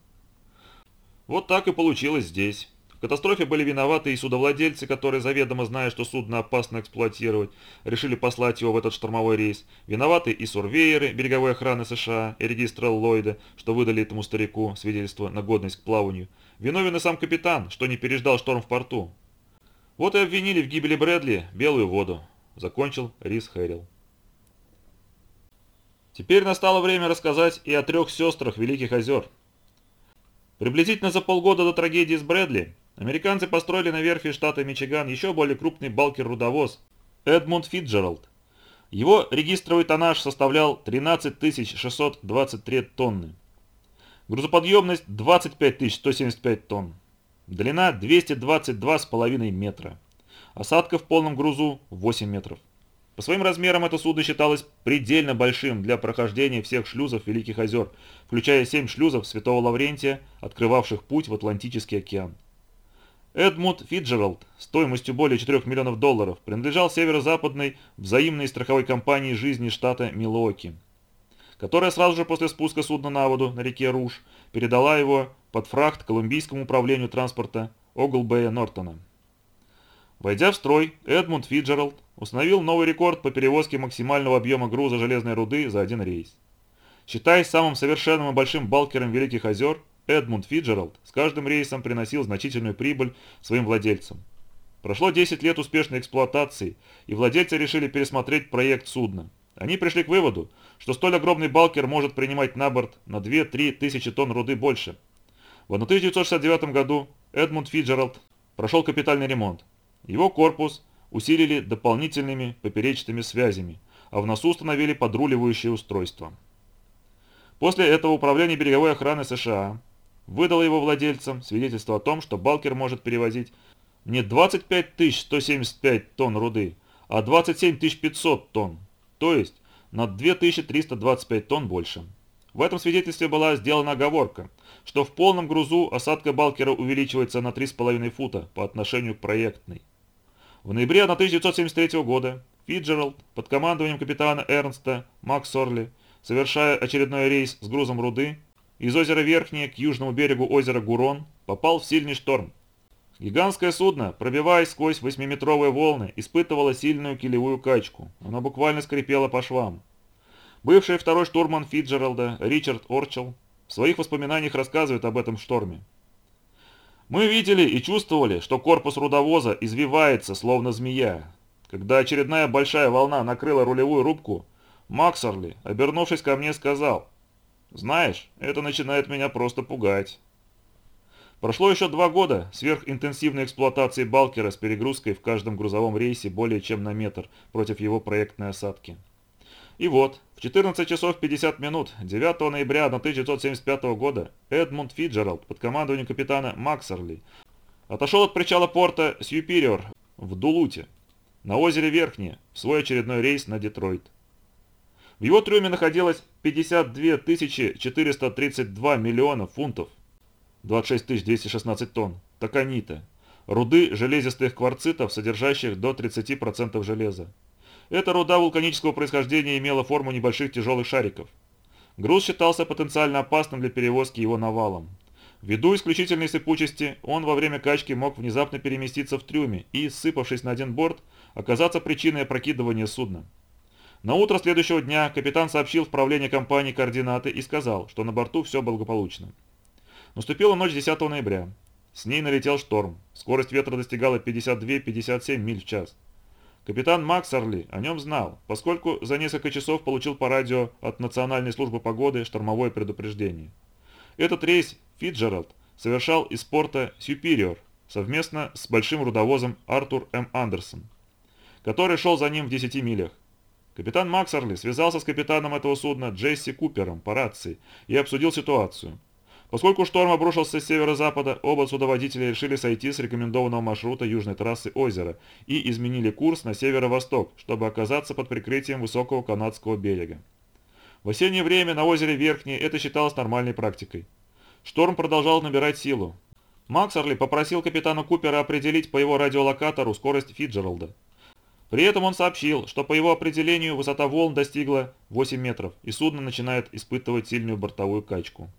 Вот так и получилось здесь. В катастрофе были виноваты и судовладельцы, которые, заведомо зная, что судно опасно эксплуатировать, решили послать его в этот штормовой рейс. Виноваты и сурвейеры береговой охраны США и регистра Ллойда, что выдали этому старику свидетельство на годность к плаванию. Виновен и сам капитан, что не переждал шторм в порту. Вот и обвинили в гибели Брэдли белую воду. Закончил Рис Хэрилл. Теперь настало время рассказать и о трех сестрах Великих озер. Приблизительно за полгода до трагедии с Брэдли Американцы построили на верфи штата Мичиган еще более крупный балкер-рудовоз Эдмунд Фитджеральд. Его регистровый тоннаж составлял 13 623 тонны. Грузоподъемность 25 175 тонн. Длина 222,5 метра. Осадка в полном грузу 8 метров. По своим размерам это судно считалось предельно большим для прохождения всех шлюзов Великих озер, включая 7 шлюзов Святого Лаврентия, открывавших путь в Атлантический океан. Эдмунд Фиджеральд стоимостью более 4 миллионов долларов принадлежал северо-западной взаимной страховой компании жизни штата Милуоки, которая сразу же после спуска судна на воду на реке Руш передала его под фрахт Колумбийскому управлению транспорта Оглбея Нортона. Войдя в строй, Эдмунд Фиджеральд установил новый рекорд по перевозке максимального объема груза железной руды за один рейс. Считаясь самым совершенным и большим балкером Великих озер, Эдмунд Фиджеральд с каждым рейсом приносил значительную прибыль своим владельцам. Прошло 10 лет успешной эксплуатации, и владельцы решили пересмотреть проект судна. Они пришли к выводу, что столь огромный балкер может принимать на борт на 2-3 тысячи тонн руды больше. В 1969 году Эдмунд Фиджеральд прошел капитальный ремонт. Его корпус усилили дополнительными поперечными связями, а в носу установили подруливающее устройство. После этого Управление береговой охраны США выдала его владельцам свидетельство о том, что Балкер может перевозить не 25 175 тонн руды, а 27 500 тонн, то есть на 2325 тонн больше. В этом свидетельстве была сделана оговорка, что в полном грузу осадка Балкера увеличивается на 3,5 фута по отношению к проектной. В ноябре 1973 года Фиджеральд под командованием капитана Эрнста Максорли, совершая очередной рейс с грузом руды, из озера Верхнее к южному берегу озера Гурон попал в сильный шторм. Гигантское судно, пробиваясь сквозь восьмиметровые волны, испытывало сильную килевую качку. Оно буквально скрипело по швам. Бывший второй штурман Фиджералда Ричард Орчел в своих воспоминаниях рассказывает об этом шторме. Мы видели и чувствовали, что корпус рудовоза извивается, словно змея. Когда очередная большая волна накрыла рулевую рубку, Максорли, обернувшись ко мне, сказал – знаешь, это начинает меня просто пугать. Прошло еще два года сверхинтенсивной эксплуатации Балкера с перегрузкой в каждом грузовом рейсе более чем на метр против его проектной осадки. И вот, в 14 часов 50 минут 9 ноября 1975 года Эдмунд Фиджеральд под командованием капитана Максерли отошел от причала порта Сьюпириор в Дулуте на озере Верхнее в свой очередной рейс на Детройт. В его трюме находилось 52 432 миллиона фунтов, 26 216 тонн, таканита, руды железистых кварцитов, содержащих до 30% железа. Эта руда вулканического происхождения имела форму небольших тяжелых шариков. Груз считался потенциально опасным для перевозки его навалом. Ввиду исключительной сыпучести, он во время качки мог внезапно переместиться в трюме и, сыпавшись на один борт, оказаться причиной опрокидывания судна. На утро следующего дня капитан сообщил в правление компании координаты и сказал, что на борту все благополучно. Наступила ночь 10 ноября. С ней налетел шторм. Скорость ветра достигала 52-57 миль в час. Капитан Макс Орли о нем знал, поскольку за несколько часов получил по радио от Национальной службы погоды штормовое предупреждение. Этот рейс Фиджеральд совершал из порта Сюпириор совместно с большим рудовозом Артур М. Андерсон, который шел за ним в 10 милях. Капитан Максарли связался с капитаном этого судна Джесси Купером по рации и обсудил ситуацию. Поскольку шторм обрушился с северо-запада, оба судоводителя решили сойти с рекомендованного маршрута южной трассы озера и изменили курс на северо-восток, чтобы оказаться под прикрытием высокого канадского берега. В осеннее время на озере Верхнее это считалось нормальной практикой. Шторм продолжал набирать силу. Максарли попросил капитана Купера определить по его радиолокатору скорость Фиджералда. При этом он сообщил, что по его определению высота волн достигла 8 метров, и судно начинает испытывать сильную бортовую качку.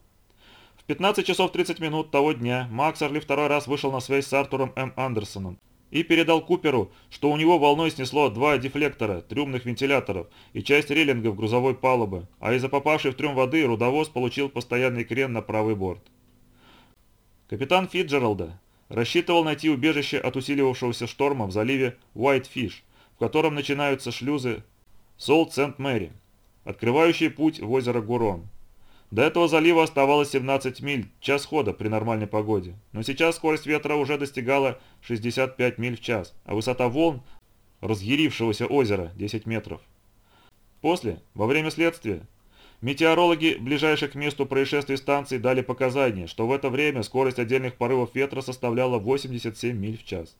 15 часов 30 минут того дня Максерли второй раз вышел на связь с Артуром М. Андерсоном и передал Куперу, что у него волной снесло два дефлектора, трюмных вентиляторов и часть рейлингов грузовой палубы, а из-за попавшей в трюм воды рудовоз получил постоянный крен на правый борт. Капитан Фиджералда рассчитывал найти убежище от усиливавшегося шторма в заливе Уайтфиш, в котором начинаются шлюзы Солт-Сент-Мэри, открывающие путь в озеро Гурон. До этого залива оставалось 17 миль, час хода при нормальной погоде. Но сейчас скорость ветра уже достигала 65 миль в час, а высота волн разъярившегося озера 10 метров. После, во время следствия, метеорологи, ближайших к месту происшествия станции, дали показания, что в это время скорость отдельных порывов ветра составляла 87 миль в час.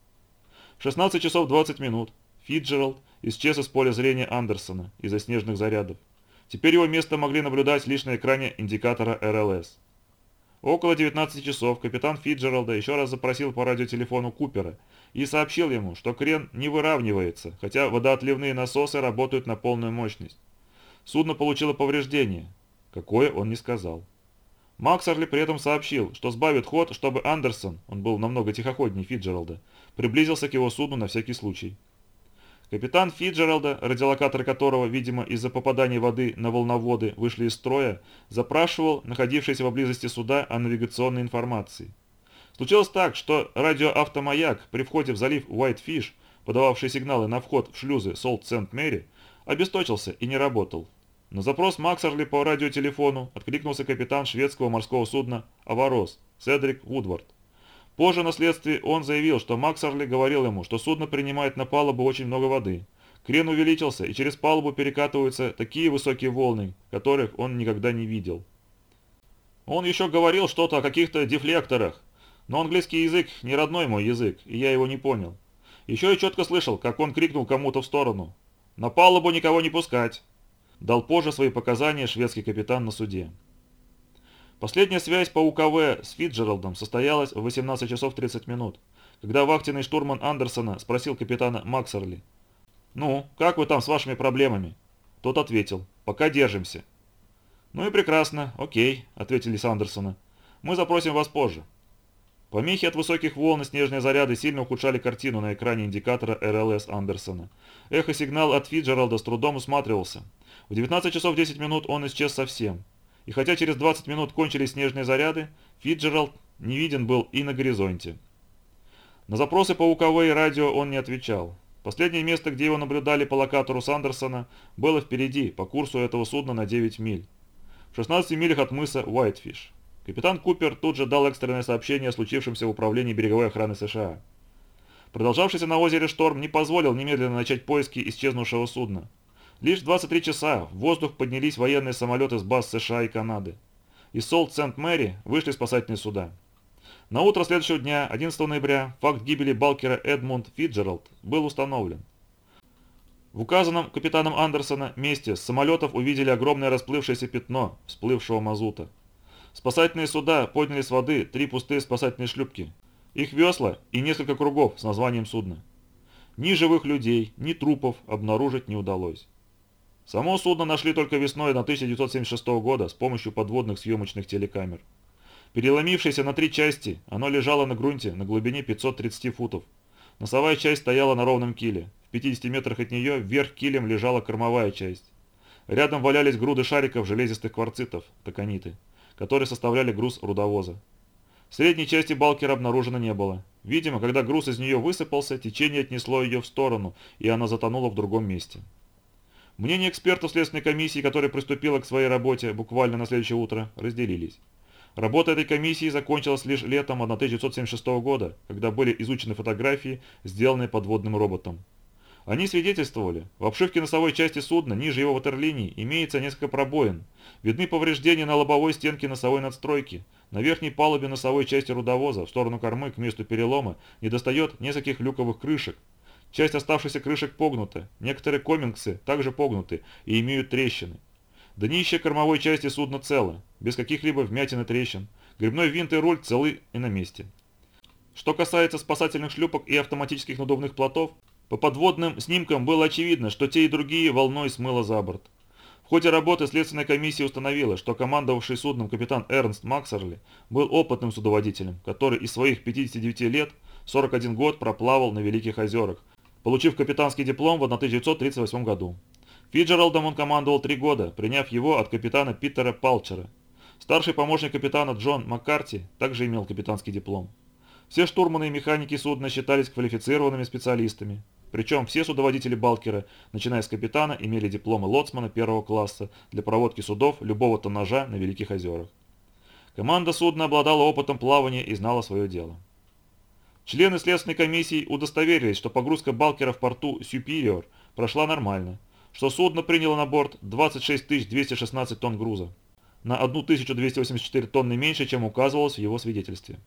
В 16 часов 20 минут Фиджералд исчез из поля зрения Андерсона из-за снежных зарядов. Теперь его место могли наблюдать лишь на экране индикатора РЛС. Около 19 часов капитан Фиджералда еще раз запросил по радиотелефону Купера и сообщил ему, что крен не выравнивается, хотя водоотливные насосы работают на полную мощность. Судно получило повреждение. Какое он не сказал. Максерли при этом сообщил, что сбавит ход, чтобы Андерсон, он был намного тихоходнее Фиджералда, приблизился к его судну на всякий случай. Капитан Фиджералда, радиолокаторы которого, видимо, из-за попадания воды на волноводы вышли из строя, запрашивал находившиеся поблизости суда о навигационной информации. Случилось так, что радиоавтомаяк при входе в залив Уайтфиш, подававший сигналы на вход в шлюзы Солт-Сент-Мэри, обесточился и не работал. На запрос Максерли по радиотелефону откликнулся капитан шведского морского судна «Аварос» Седрик Вудвард. Позже на следствии он заявил, что Максарли говорил ему, что судно принимает на палубу очень много воды. Крен увеличился, и через палубу перекатываются такие высокие волны, которых он никогда не видел. Он еще говорил что-то о каких-то дефлекторах, но английский язык не родной мой язык, и я его не понял. Еще я четко слышал, как он крикнул кому-то в сторону. «На палубу никого не пускать!» Дал позже свои показания шведский капитан на суде. Последняя связь по УКВ с Фиджералдом состоялась в 18 часов 30 минут, когда вахтенный штурман Андерсона спросил капитана Максерли. «Ну, как вы там с вашими проблемами?» Тот ответил, «Пока держимся». «Ну и прекрасно, окей», — ответили с Андерсона. «Мы запросим вас позже». Помехи от высоких волн и снежные заряды сильно ухудшали картину на экране индикатора РЛС Андерсона. Эхо-сигнал от Фиджералда с трудом усматривался. В 19 часов 10 минут он исчез совсем. И хотя через 20 минут кончились снежные заряды, Фиджералд не виден был и на горизонте. На запросы по УКВ радио он не отвечал. Последнее место, где его наблюдали по локатору Сандерсона, было впереди, по курсу этого судна на 9 миль. В 16 милях от мыса Уайтфиш. Капитан Купер тут же дал экстренное сообщение о случившемся в управлении береговой охраны США. Продолжавшийся на озере шторм не позволил немедленно начать поиски исчезнувшего судна. Лишь 23 часа в воздух поднялись военные самолеты с баз США и Канады. Из Солт-Сент-Мэри вышли спасательные суда. На утро следующего дня, 11 ноября, факт гибели Балкера Эдмунд Фиджералд был установлен. В указанном капитаном Андерсона месте с самолетов увидели огромное расплывшееся пятно всплывшего мазута. Спасательные суда подняли с воды три пустые спасательные шлюпки, их весла и несколько кругов с названием судна. Ни живых людей, ни трупов обнаружить не удалось. Само судно нашли только весной 1976 года с помощью подводных съемочных телекамер. Переломившееся на три части, оно лежало на грунте на глубине 530 футов. Носовая часть стояла на ровном киле. В 50 метрах от нее вверх килем лежала кормовая часть. Рядом валялись груды шариков железистых кварцитов, токаниты, которые составляли груз рудовоза. В средней части балкера обнаружено не было. Видимо, когда груз из нее высыпался, течение отнесло ее в сторону, и она затонула в другом месте. Мнения экспертов Следственной комиссии, которая приступила к своей работе буквально на следующее утро, разделились. Работа этой комиссии закончилась лишь летом 1976 года, когда были изучены фотографии, сделанные подводным роботом. Они свидетельствовали, в обшивке носовой части судна ниже его ватерлинии имеется несколько пробоин, видны повреждения на лобовой стенке носовой надстройки, на верхней палубе носовой части рудовоза в сторону кормы к месту перелома недостает нескольких люковых крышек. Часть оставшихся крышек погнута, некоторые комингсы также погнуты и имеют трещины. Днище кормовой части судна цело, без каких-либо вмятин и трещин, грибной винт и руль целы и на месте. Что касается спасательных шлюпок и автоматических надувных плотов, по подводным снимкам было очевидно, что те и другие волной смыло за борт. В ходе работы следственная комиссия установила, что командовавший судном капитан Эрнст Максерли был опытным судоводителем, который из своих 59 лет 41 год проплавал на Великих озерах, получив капитанский диплом в 1938 году. Фиджералдом он командовал три года, приняв его от капитана Питера Палчера. Старший помощник капитана Джон Маккарти также имел капитанский диплом. Все штурманы и механики судна считались квалифицированными специалистами. Причем все судоводители Балкера, начиная с капитана, имели дипломы лоцмана первого класса для проводки судов любого тоннажа на Великих озерах. Команда судна обладала опытом плавания и знала свое дело. Члены следственной комиссии удостоверились, что погрузка Балкера в порту Сюпириор прошла нормально, что судно приняло на борт 26 216 тонн груза, на 1284 тонны меньше, чем указывалось в его свидетельстве,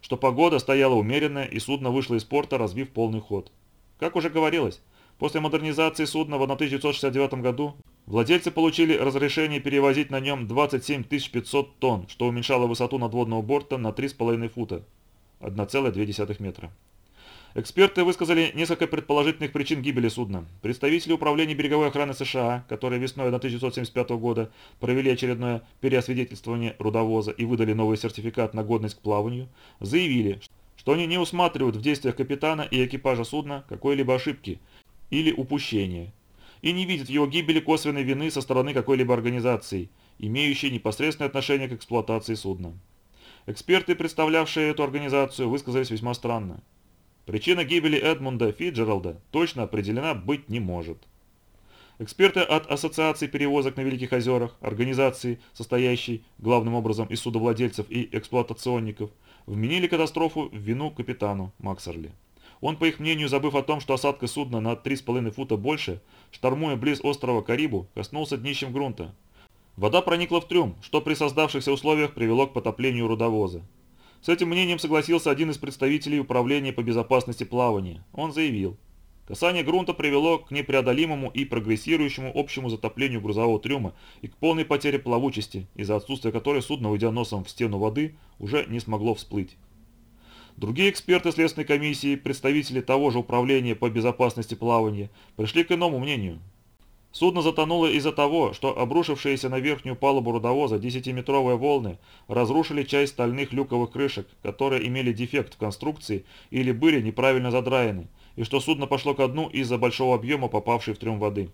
что погода стояла умеренная и судно вышло из порта, разбив полный ход. Как уже говорилось, после модернизации судна в 1969 году владельцы получили разрешение перевозить на нем 27 500 тонн, что уменьшало высоту надводного борта на 3,5 фута, 1,2 метра. Эксперты высказали несколько предположительных причин гибели судна. Представители Управления береговой охраны США, которые весной 1975 года провели очередное переосвидетельствование рудовоза и выдали новый сертификат на годность к плаванию, заявили, что они не усматривают в действиях капитана и экипажа судна какой-либо ошибки или упущения, и не видят в его гибели косвенной вины со стороны какой-либо организации, имеющей непосредственное отношение к эксплуатации судна. Эксперты, представлявшие эту организацию, высказались весьма странно. Причина гибели Эдмунда Фиджералда точно определена быть не может. Эксперты от Ассоциации перевозок на Великих озерах, организации, состоящей главным образом из судовладельцев и эксплуатационников, вменили катастрофу в вину капитану Максерли. Он, по их мнению, забыв о том, что осадка судна на 3,5 фута больше, штормуя близ острова Карибу, коснулся днищем грунта. Вода проникла в трюм, что при создавшихся условиях привело к потоплению рудовоза. С этим мнением согласился один из представителей Управления по безопасности плавания. Он заявил, касание грунта привело к непреодолимому и прогрессирующему общему затоплению грузового трюма и к полной потере плавучести, из-за отсутствия которой судно, уйдя носом в стену воды, уже не смогло всплыть. Другие эксперты Следственной комиссии, представители того же Управления по безопасности плавания, пришли к иному мнению. Судно затонуло из-за того, что обрушившиеся на верхнюю палубу рудовоза 10-метровые волны разрушили часть стальных люковых крышек, которые имели дефект в конструкции или были неправильно задраены, и что судно пошло ко дну из-за большого объема попавшей в трюм воды.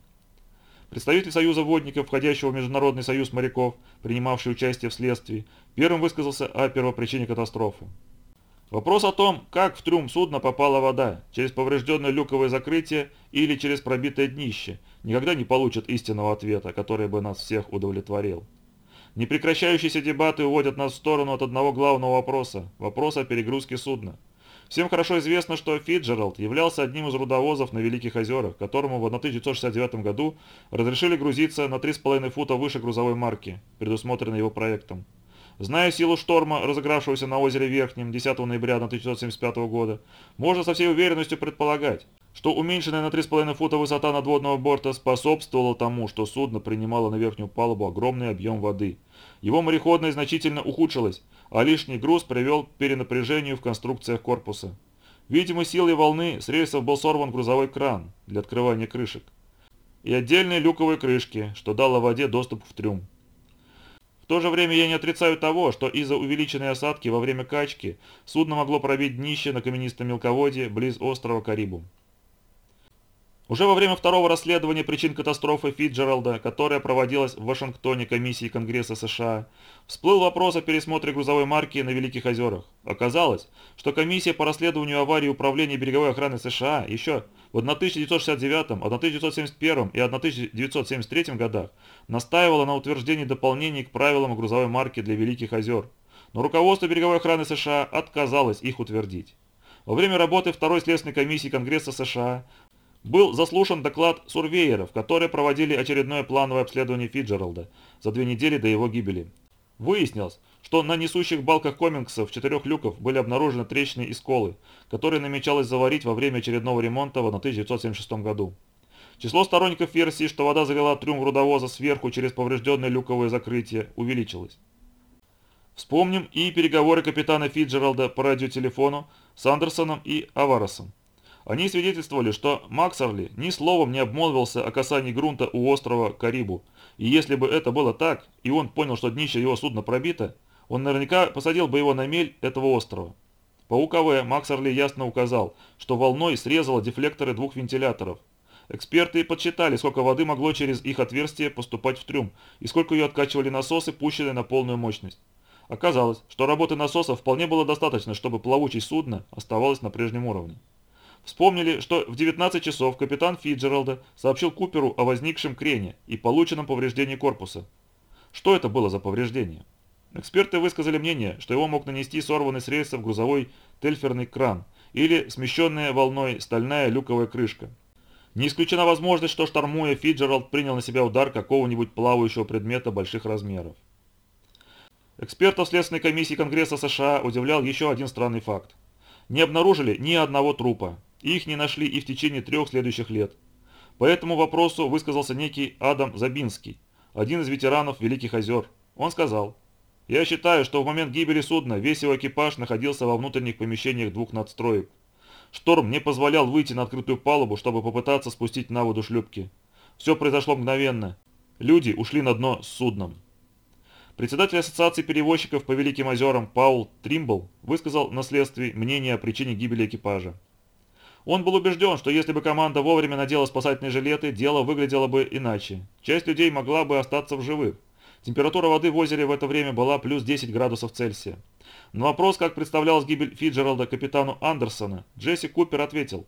Представитель Союза водников, входящего в Международный союз моряков, принимавший участие в следствии, первым высказался о первопричине катастрофы. Вопрос о том, как в трюм судна попала вода, через поврежденное люковое закрытие или через пробитое днище, никогда не получит истинного ответа, который бы нас всех удовлетворил. Непрекращающиеся дебаты уводят нас в сторону от одного главного вопроса – вопроса о перегрузке судна. Всем хорошо известно, что Фиджералд являлся одним из рудовозов на Великих озерах, которому в 1969 году разрешили грузиться на 3,5 фута выше грузовой марки, предусмотренной его проектом. Зная силу шторма, разыгравшегося на озере Верхнем 10 ноября 1975 года, можно со всей уверенностью предполагать, что уменьшенная на 3,5 фута высота надводного борта способствовала тому, что судно принимало на верхнюю палубу огромный объем воды. Его мореходная значительно ухудшилась, а лишний груз привел к перенапряжению в конструкциях корпуса. Видимо, силой волны с рельсов был сорван грузовой кран для открывания крышек и отдельные люковые крышки, что дало воде доступ в трюм. В то же время я не отрицаю того, что из-за увеличенной осадки во время качки судно могло пробить днище на каменистом мелководье близ острова Карибу. Уже во время второго расследования причин катастрофы Фитджералда, которая проводилась в Вашингтоне комиссией Конгресса США, всплыл вопрос о пересмотре грузовой марки на Великих озерах. Оказалось, что комиссия по расследованию аварии Управления береговой охраны США еще в 1969, 1971 и 1973 годах настаивала на утверждении дополнений к правилам грузовой марке для Великих озер, но руководство береговой охраны США отказалось их утвердить. Во время работы второй следственной комиссии Конгресса США Был заслушан доклад сурвееров, которые проводили очередное плановое обследование Фиджералда за две недели до его гибели. Выяснилось, что на несущих балках комингсов четырех люков были обнаружены трещины и сколы, которые намечалось заварить во время очередного ремонта в 1976 году. Число сторонников версии, что вода залила трюм грудовоза сверху через поврежденное люковое закрытие, увеличилось. Вспомним и переговоры капитана Фиджералда по радиотелефону с Андерсоном и Аваросом. Они свидетельствовали, что Максарли ни словом не обмолвился о касании грунта у острова Карибу, и если бы это было так, и он понял, что днище его судна пробито, он наверняка посадил бы его на мель этого острова. По УКВ Максарли ясно указал, что волной срезало дефлекторы двух вентиляторов. Эксперты подсчитали, сколько воды могло через их отверстие поступать в трюм, и сколько ее откачивали насосы, пущенные на полную мощность. Оказалось, что работы насоса вполне было достаточно, чтобы плавучесть судна оставалось на прежнем уровне. Вспомнили, что в 19 часов капитан Фиджералда сообщил Куперу о возникшем крене и полученном повреждении корпуса. Что это было за повреждение? Эксперты высказали мнение, что его мог нанести сорванный с рельсов грузовой тельферный кран или смещенная волной стальная люковая крышка. Не исключена возможность, что штормуя Фиджералд принял на себя удар какого-нибудь плавающего предмета больших размеров. Экспертов Следственной комиссии Конгресса США удивлял еще один странный факт. Не обнаружили ни одного трупа, их не нашли и в течение трех следующих лет. По этому вопросу высказался некий Адам Забинский, один из ветеранов Великих озер. Он сказал, «Я считаю, что в момент гибели судна весь его экипаж находился во внутренних помещениях двух надстроек. Шторм не позволял выйти на открытую палубу, чтобы попытаться спустить на воду шлюпки. Все произошло мгновенно. Люди ушли на дно с судном. Председатель Ассоциации перевозчиков по Великим озерам Паул Тримбл высказал на следствии мнение о причине гибели экипажа. Он был убежден, что если бы команда вовремя надела спасательные жилеты, дело выглядело бы иначе. Часть людей могла бы остаться в живых. Температура воды в озере в это время была плюс 10 градусов Цельсия. На вопрос, как представлялась гибель Фиджералда капитану Андерсона, Джесси Купер ответил.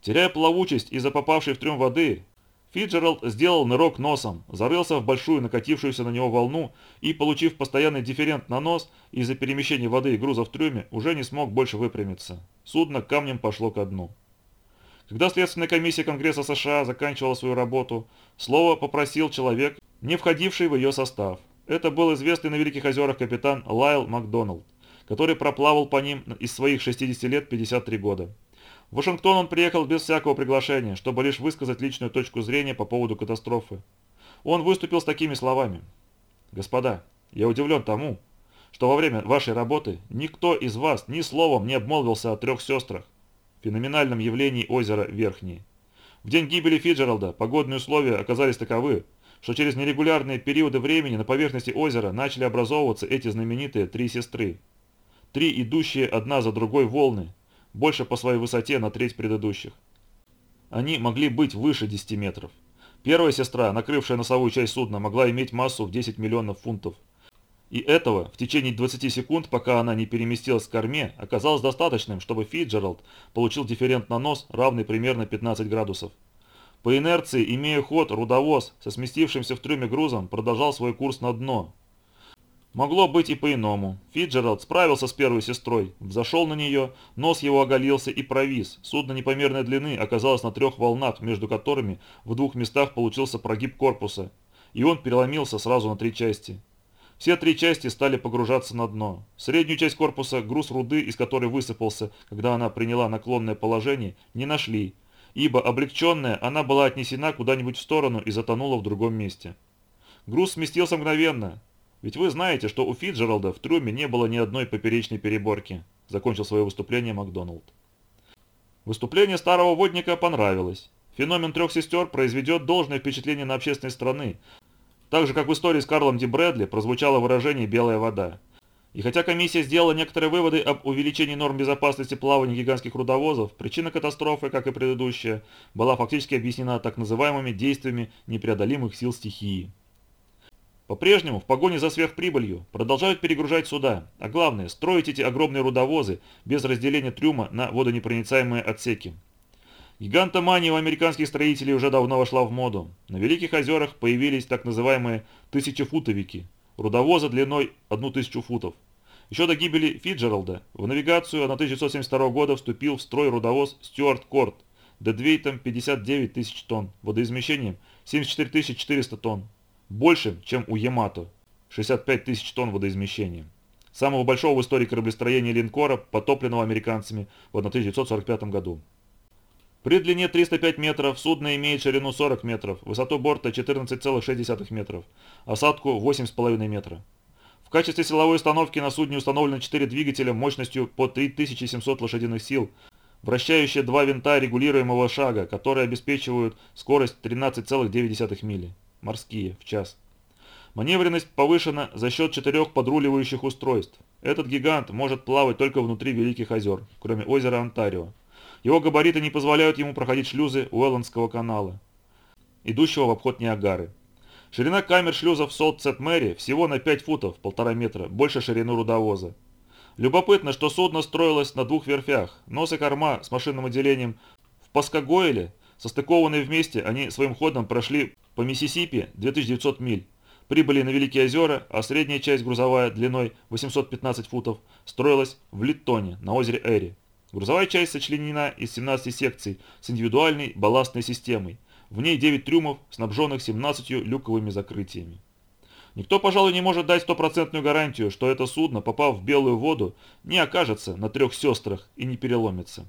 Теряя плавучесть из-за попавшей в трюм воды, Фиджеральд сделал нырок носом, зарылся в большую накатившуюся на него волну и, получив постоянный дифферент на нос из-за перемещения воды и груза в трюме, уже не смог больше выпрямиться. Судно камнем пошло ко дну. Когда Следственная комиссия Конгресса США заканчивала свою работу, слово попросил человек, не входивший в ее состав. Это был известный на Великих озерах капитан Лайл Макдоналд, который проплавал по ним из своих 60 лет 53 года. В Вашингтон он приехал без всякого приглашения, чтобы лишь высказать личную точку зрения по поводу катастрофы. Он выступил с такими словами. «Господа, я удивлен тому, что во время вашей работы никто из вас ни словом не обмолвился о трех сестрах, феноменальном явлении озера Верхние. В день гибели Фиджералда погодные условия оказались таковы, что через нерегулярные периоды времени на поверхности озера начали образовываться эти знаменитые три сестры. Три идущие одна за другой волны, больше по своей высоте на треть предыдущих. Они могли быть выше 10 метров. Первая сестра, накрывшая носовую часть судна, могла иметь массу в 10 миллионов фунтов. И этого в течение 20 секунд, пока она не переместилась к корме, оказалось достаточным, чтобы Фиджеральд получил дифферент на нос, равный примерно 15 градусов. По инерции, имея ход, рудовоз со сместившимся в трюме грузом продолжал свой курс на дно, Могло быть и по-иному. Фиджеральд справился с первой сестрой, взошел на нее, нос его оголился и провис. Судно непомерной длины оказалось на трех волнах, между которыми в двух местах получился прогиб корпуса, и он переломился сразу на три части. Все три части стали погружаться на дно. Среднюю часть корпуса, груз руды, из которой высыпался, когда она приняла наклонное положение, не нашли, ибо облегченная она была отнесена куда-нибудь в сторону и затонула в другом месте. Груз сместился мгновенно, ведь вы знаете, что у Фиджералда в трюме не было ни одной поперечной переборки», – закончил свое выступление Макдоналд. Выступление старого водника понравилось. Феномен трех сестер произведет должное впечатление на общественность страны, так же, как в истории с Карлом Ди Брэдли прозвучало выражение «белая вода». И хотя комиссия сделала некоторые выводы об увеличении норм безопасности плавания гигантских рудовозов, причина катастрофы, как и предыдущая, была фактически объяснена так называемыми действиями непреодолимых сил стихии. По-прежнему, в погоне за сверхприбылью, продолжают перегружать суда, а главное, строить эти огромные рудовозы без разделения трюма на водонепроницаемые отсеки. Гигантомания у американских строителей уже давно вошла в моду. На Великих озерах появились так называемые тысячефутовики, рудовозы длиной одну тысячу футов. Еще до гибели Фиджералда в навигацию 1972 года вступил в строй рудовоз Стюарт Корт дедвейтом 59 тысяч тонн, водоизмещением 74 400 тонн, больше, чем у Ямато, 65 тысяч тонн водоизмещения, самого большого в истории кораблестроения линкора, потопленного американцами в 1945 году. При длине 305 метров судно имеет ширину 40 метров, высоту борта 14,6 метров, осадку 8,5 метра. В качестве силовой установки на судне установлено 4 двигателя мощностью по 3700 лошадиных сил, вращающие два винта регулируемого шага, которые обеспечивают скорость 13,9 мили, морские, в час. Маневренность повышена за счет четырех подруливающих устройств. Этот гигант может плавать только внутри Великих озер, кроме озера Онтарио. Его габариты не позволяют ему проходить шлюзы Уэлландского канала, идущего в обход Ниагары. Ширина камер шлюзов Солт-Сет-Мэри всего на 5 футов, полтора метра, больше ширины рудовоза. Любопытно, что судно строилось на двух верфях, нос и корма с машинным отделением в Паскагойле, состыкованные вместе, они своим ходом прошли по Миссисипи 2900 миль, прибыли на Великие озера, а средняя часть грузовая длиной 815 футов строилась в Литтоне на озере Эри. Грузовая часть сочленена из 17 секций с индивидуальной балластной системой. В ней 9 трюмов, снабженных 17 люковыми закрытиями. Никто, пожалуй, не может дать стопроцентную гарантию, что это судно, попав в белую воду, не окажется на трех сестрах и не переломится.